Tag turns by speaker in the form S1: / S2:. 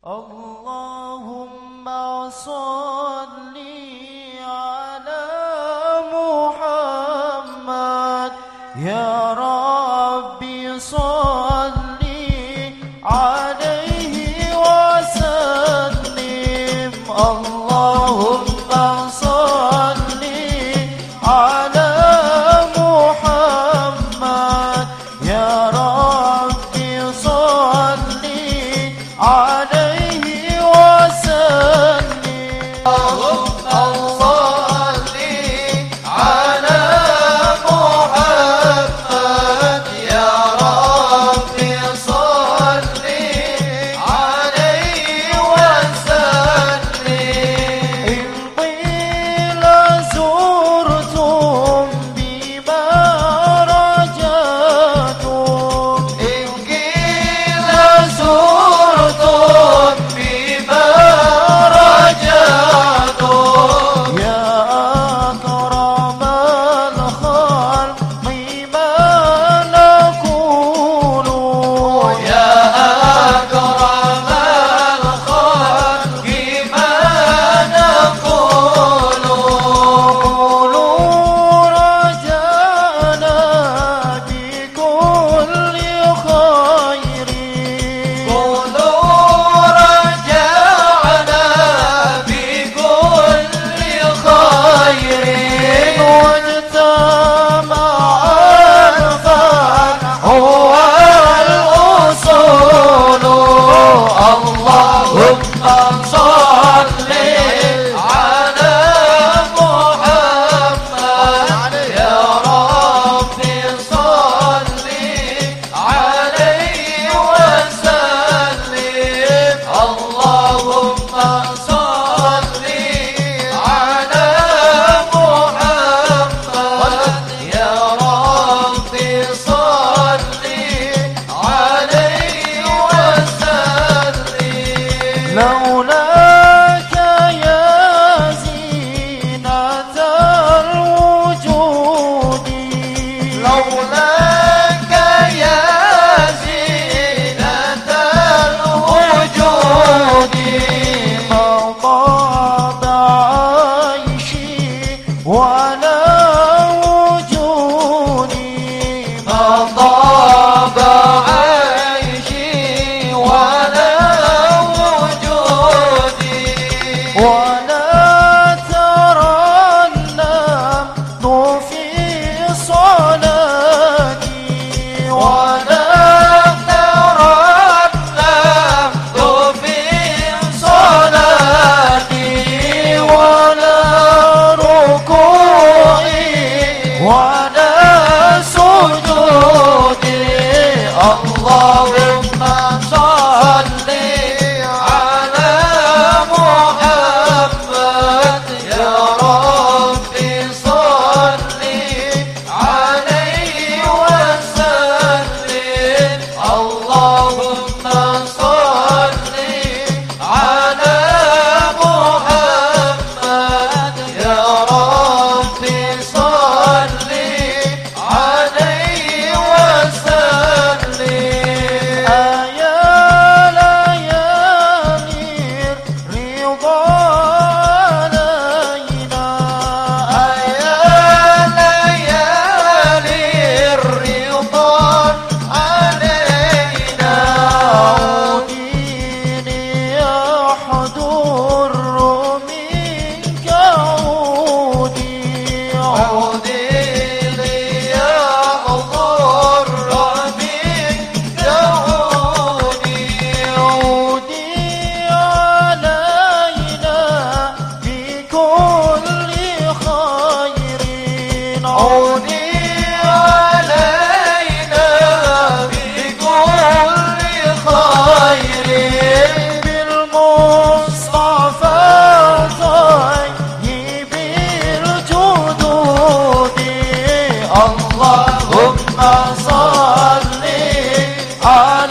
S1: اللهم صل على محمد. يا ربي صل عليه وسلم. الله Allahümme salli ala